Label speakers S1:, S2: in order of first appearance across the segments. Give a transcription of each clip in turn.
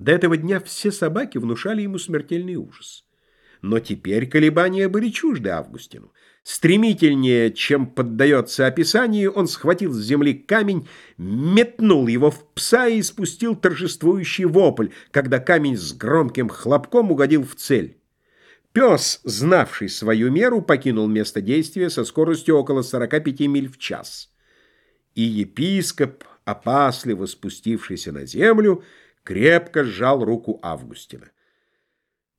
S1: До этого дня все собаки внушали ему смертельный ужас. Но теперь колебания были чужды Августину. Стремительнее, чем поддается описанию, он схватил с земли камень, метнул его в пса и спустил торжествующий вопль, когда камень с громким хлопком угодил в цель. Пес, знавший свою меру, покинул место действия со скоростью около 45 миль в час. И епископ, опасливо спустившийся на землю, крепко сжал руку Августина.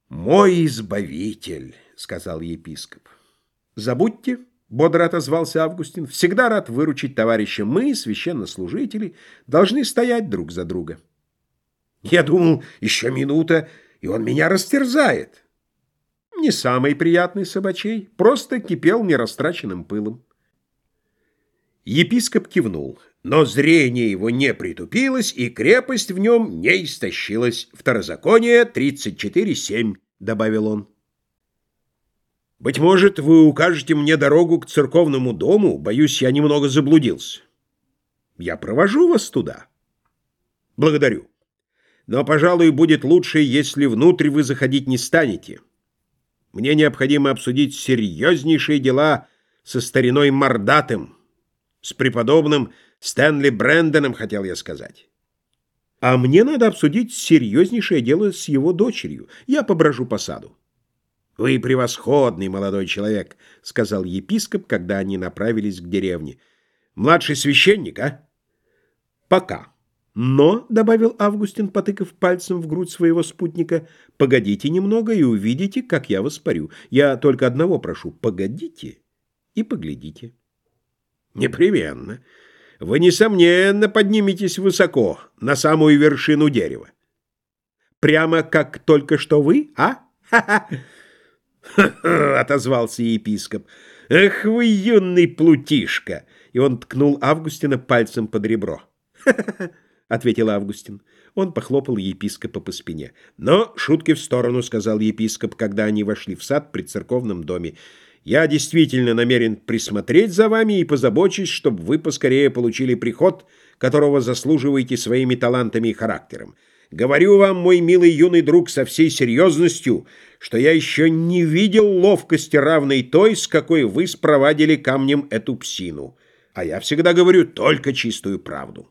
S1: «Мой избавитель», — сказал епископ. «Забудьте», — бодро отозвался Августин, — «всегда рад выручить товарища. Мы, священнослужители, должны стоять друг за друга». «Я думал, еще минута, и он меня растерзает». «Не самый приятный собачей, просто кипел нерастраченным пылом». Епископ кивнул. Но зрение его не притупилось, и крепость в нем не истощилась. Второзаконие 34.7, добавил он. Быть может, вы укажете мне дорогу к церковному дому? Боюсь, я немного заблудился. Я провожу вас туда. Благодарю. Но, пожалуй, будет лучше, если внутрь вы заходить не станете. Мне необходимо обсудить серьезнейшие дела со стариной Мордатым, с преподобным Стэнли Брэндоном, хотел я сказать. А мне надо обсудить серьезнейшее дело с его дочерью. Я поброжу по саду. «Вы превосходный молодой человек», — сказал епископ, когда они направились к деревне. «Младший священник, а?» «Пока». «Но», — добавил Августин, потыкав пальцем в грудь своего спутника, «погодите немного и увидите, как я вас парю. Я только одного прошу — погодите и поглядите». «Непременно» вы, несомненно, подниметесь высоко, на самую вершину дерева. Прямо как только что вы, а? «Ха-ха!» — отозвался епископ. «Эх вы, юный плутишка!» И он ткнул Августина пальцем под ребро. «Ха-ха-ха!» — ответил Августин. Он похлопал епископа по спине. «Но шутки в сторону», — сказал епископ, когда они вошли в сад при церковном доме. Я действительно намерен присмотреть за вами и позабочусь, чтобы вы поскорее получили приход, которого заслуживаете своими талантами и характером. Говорю вам, мой милый юный друг, со всей серьезностью, что я еще не видел ловкости, равной той, с какой вы спровадили камнем эту псину. А я всегда говорю только чистую правду.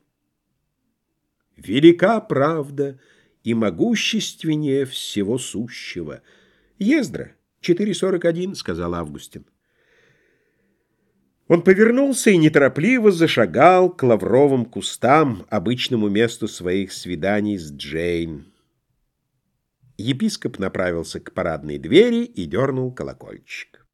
S1: Велика правда и могущественнее всего сущего. Ездра. «Четыре сорок один», — сказал Августин. Он повернулся и неторопливо зашагал к лавровым кустам, обычному месту своих свиданий с Джейн. Епископ направился к парадной двери и дернул колокольчик.